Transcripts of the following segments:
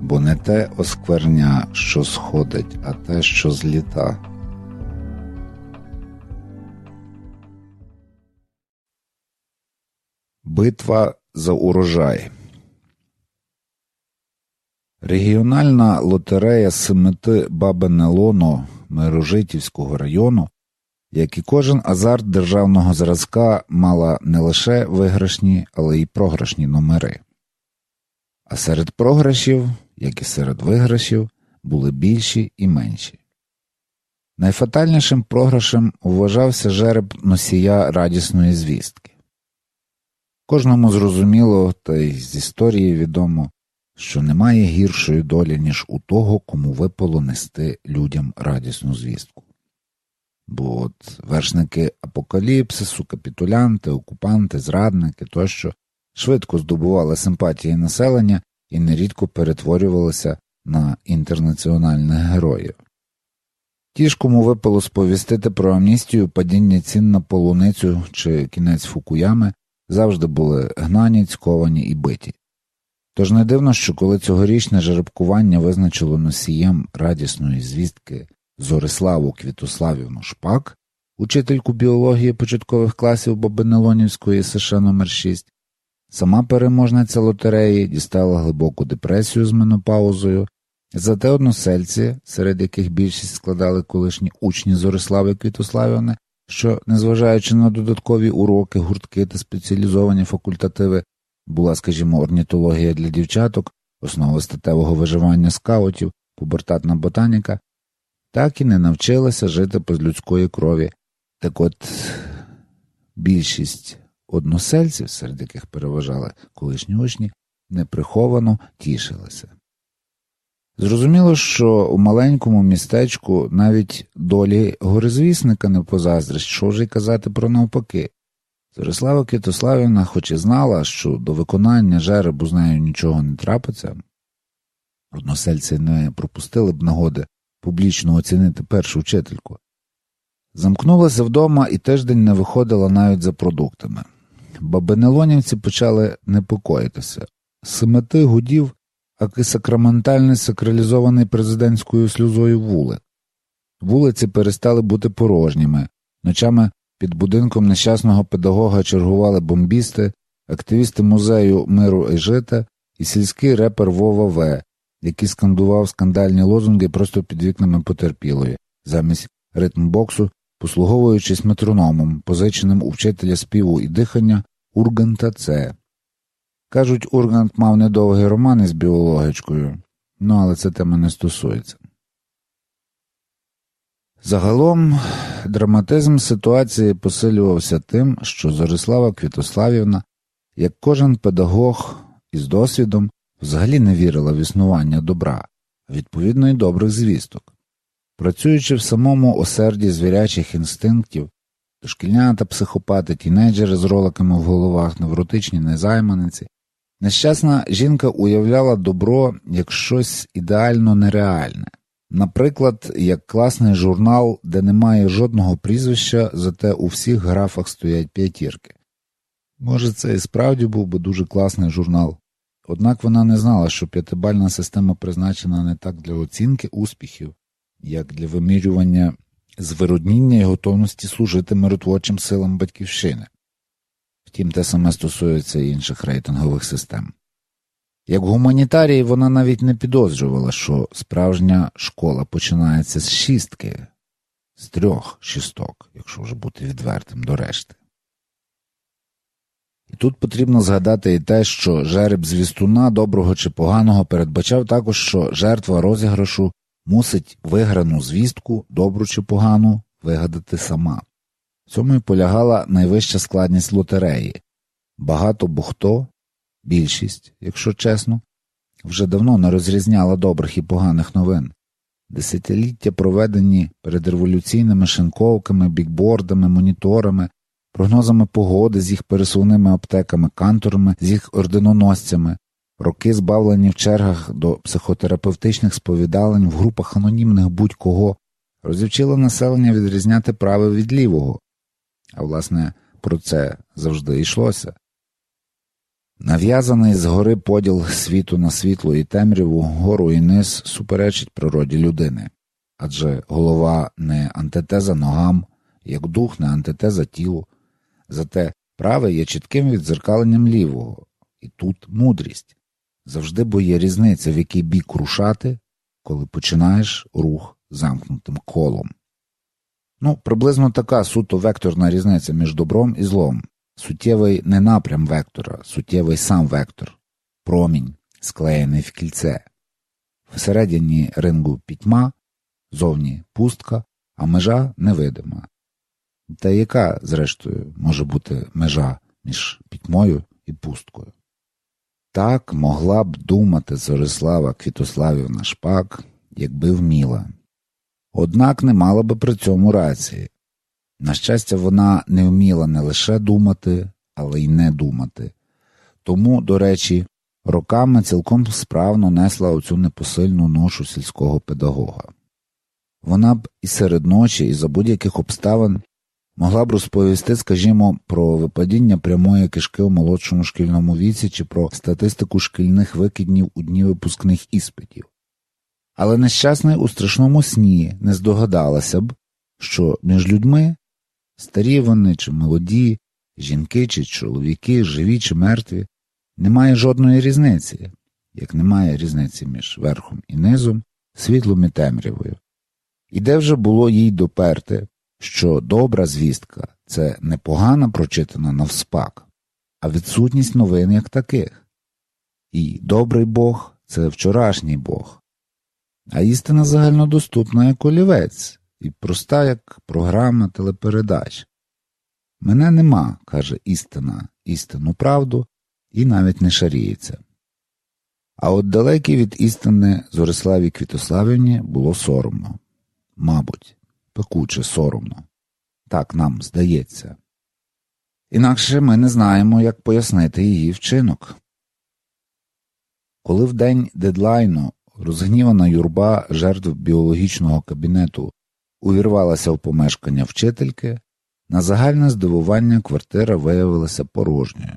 бо не те оскверня, що сходить, а те, що зліта. Битва за урожай. Регіональна лотерея Семити Бабине Лоно Мирожитівського району, як і кожен азарт державного зразка, мала не лише виграшні, але й програшні номери. А серед програшів, як і серед виграшів, були більші і менші. Найфатальнішим програшем вважався жереб носія радісної звістки. Кожному зрозуміло, та й з історії відомо, що немає гіршої долі, ніж у того, кому випало нести людям радісну звістку. Бо от вершники апокаліпсису, капітулянти, окупанти, зрадники тощо швидко здобували симпатії населення і нерідко перетворювалися на інтернаціональних героїв. Ті ж, кому випало сповістити про амністію падіння цін на полуницю чи кінець фукуями, завжди були гнані, цьковані і биті. Тож не дивно, що коли цьогорічне жеребкування визначило носієм радісної звістки Зориславу Квітославівну Шпак, учительку біології початкових класів Бобинелонівської США номер 6 сама переможниця лотереї дістала глибоку депресію з менопаузою, зате односельці, серед яких більшість складали колишні учні Зорислави Квітославівни, що, незважаючи на додаткові уроки, гуртки та спеціалізовані факультативи, була, скажімо, орнітологія для дівчаток, основа статевого виживання скаутів, пубертатна ботаніка, так і не навчилася жити без людської крові. Так от більшість односельців, серед яких переважали колишні учні, неприховано тішилися. Зрозуміло, що у маленькому містечку навіть долі горизвісника не позаздрить, що вже й казати про навпаки. Зорислава Квітославівна хоч і знала, що до виконання жеребу з нею нічого не трапиться, односельці не пропустили б нагоди публічно оцінити першу вчительку. Замкнулася вдома і тиждень не виходила навіть за продуктами. Бабинелонівці почали непокоїтися. Семити гудів, аки сакраментальний сакралізований президентською сльозою вулик. Вулиці перестали бути порожніми, ночами під будинком нещасного педагога чергували бомбісти, активісти музею миру і жита і сільський репер Вова В, який скандував скандальні лозунги просто під вікнами потерпілої, замість ритмбоксу, послуговуючись метрономом, позиченим у вчителя співу і дихання Урганта Це. Кажуть, Ургант мав недовгий роман із біологічкою, ну але це тема не стосується. Загалом драматизм ситуації посилювався тим, що Зорислава Квітославівна, як кожен педагог із досвідом, взагалі не вірила в існування добра, відповідно й добрих звісток. Працюючи в самому осерді звірячих інстинктів, дошкільнята, психопати, тінейджери з роликами в головах, невротичні незайманиці, нещасна жінка уявляла добро як щось ідеально нереальне. Наприклад, як класний журнал, де немає жодного прізвища, зате у всіх графах стоять п'ятірки. Може, це і справді був би дуже класний журнал, однак вона не знала, що п'ятибальна система призначена не так для оцінки успіхів, як для вимірювання звиродніння і готовності служити миротворчим силам батьківщини. Втім, те саме стосується і інших рейтингових систем. Як гуманітарій вона навіть не підозрювала, що справжня школа починається з шістки, з трьох шісток, якщо вже бути відвертим до решти. І тут потрібно згадати і те, що жереб звістуна, доброго чи поганого, передбачав також, що жертва розіграшу мусить виграну звістку, добру чи погану, вигадати сама. В цьому й полягала найвища складність лотереї багато бо хто Більшість, якщо чесно, вже давно не розрізняла добрих і поганих новин. Десятиліття проведені перед революційними шинковками, бікбордами, моніторами, прогнозами погоди з їх пересувними аптеками, канторами, з їх орденоносцями, роки збавлені в чергах до психотерапевтичних сповідалень в групах анонімних будь-кого, розівчили населення відрізняти праве від лівого. А власне, про це завжди йшлося. Нав'язаний згори поділ світу на світло і темряву, гору і низ суперечить природі людини, адже голова не антитеза ногам, як дух не антитеза тілу, зате праве є чітким відзеркаленням лівого, і тут мудрість завжди бо є різниця, в який бік рушати, коли починаєш рух замкнутим колом. Ну, приблизно така суто векторна різниця між добром і злом. Суттєвий не напрям вектора, суттєвий сам вектор, промінь, склеєний в кільце. Всередині рингу пітьма, зовні пустка, а межа невидима. Та яка, зрештою, може бути межа між пітьмою і пусткою? Так могла б думати Зорислава Квітославівна Шпак, якби вміла. Однак не мала би при цьому рації. На щастя, вона не вміла не лише думати, але й не думати. Тому, до речі, роками цілком справно несла оцю непосильну ношу сільського педагога. Вона б і серед ночі, і за будь-яких обставин могла б розповісти, скажімо, про випадіння прямої кишки у молодшому шкільному віці чи про статистику шкільних викиднів у дні випускних іспитів. Але нещасний у страшному сні не здогадалася б, що між людьми старі вони чи молоді, жінки чи чоловіки, живі чи мертві, немає жодної різниці, як немає різниці між верхом і низом, світлом і темрявою. І де вже було їй доперти, що добра звістка це не погана прочитана навспак, а відсутність новин як таких. І добрий Бог це вчорашній Бог, а істина загальнодоступна як олівець і проста як програма телепередач. Мене нема, каже істина, істинну правду, і навіть не шаріється. А от далекій від істини Зориславі Квітославівні було соромно, мабуть пекуче соромно. Так нам здається. Інакше ми не знаємо, як пояснити її вчинок. Коли в день дедлайну розгнівана юрба жертв біологічного кабінету увірвалася в помешкання вчительки, на загальне здивування квартира виявилася порожньою.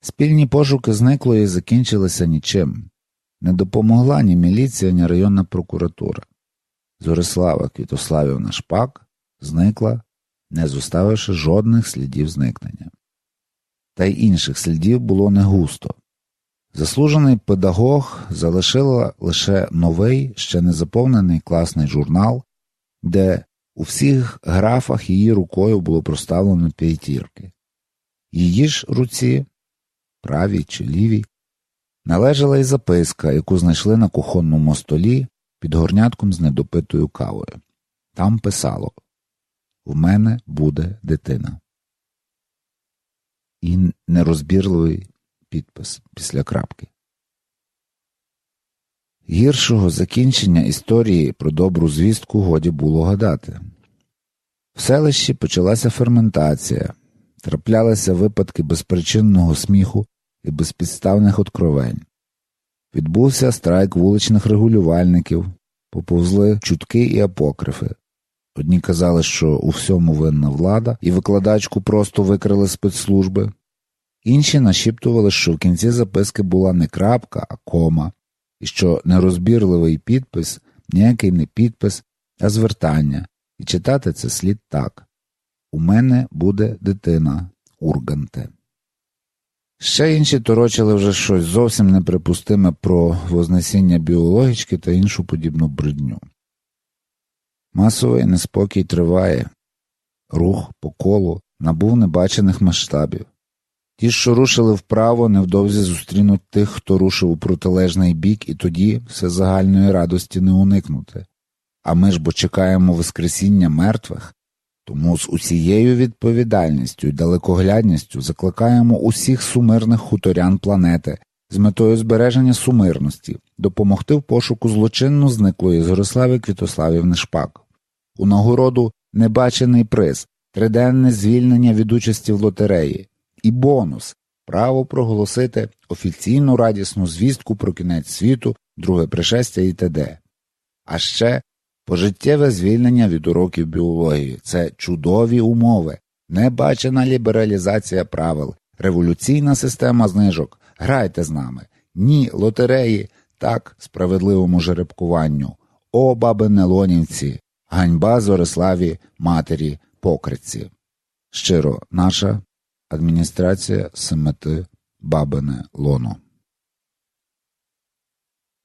Спільні пошуки зниклої закінчилися нічим, не допомогла ні міліція, ні районна прокуратура. Зорислава Квітославівна Шпак зникла, не зоставивши жодних слідів зникнення. Та й інших слідів було не густо. Заслужений педагог залишила лише новий, ще не заповнений класний журнал, де у всіх графах її рукою було проставлено п'ятірки. Її ж руці, правій чи лівій, належала й записка, яку знайшли на кухонному столі під горнятком з недопитою кавою. Там писало В мене буде дитина. І нерозбірливий підпис після крапки. Гіршого закінчення історії про добру звістку годі було гадати. В селищі почалася ферментація, траплялися випадки безпричинного сміху і безпідставних откровень. Відбувся страйк вуличних регулювальників, поповзли чутки і апокрифи. Одні казали, що у всьому винна влада, і викладачку просто викрили спецслужби, інші нашіптували, що в кінці записки була не крапка, а кома, і що нерозбірливий підпис ніякий не підпис, а звертання, і читати це слід так У мене буде дитина, Урганте. Ще інші торочили вже щось зовсім неприпустиме про вознесіння біологічки та іншу подібну бридню. Масовий неспокій триває, рух по колу набув небачених масштабів. Ті, що рушили вправо, невдовзі зустрінуть тих, хто рушив у протилежний бік, і тоді все загальної радості не уникнути. А ми ж бо чекаємо Воскресіння мертвих, тому з усією відповідальністю і далекоглядністю закликаємо усіх сумирних хуторян планети з метою збереження сумирності допомогти в пошуку злочинно зниклої Зорислави Квітославівни Шпак. У нагороду небачений приз, триденне звільнення від участі в лотереї і бонус право проголосити офіційну радісну звістку про кінець світу, друге пришестя і т.д. А ще Пожиттєве звільнення від уроків біології це чудові умови, небачена лібералізація правил, Революційна система знижок. Грайте з нами. Ні, лотереї, так, справедливому жеребкуванню. О, баби Нелонівці, ганьба Зориславі, матері, покриці. Щиро, наша адміністрація Семити Бабине Лоно.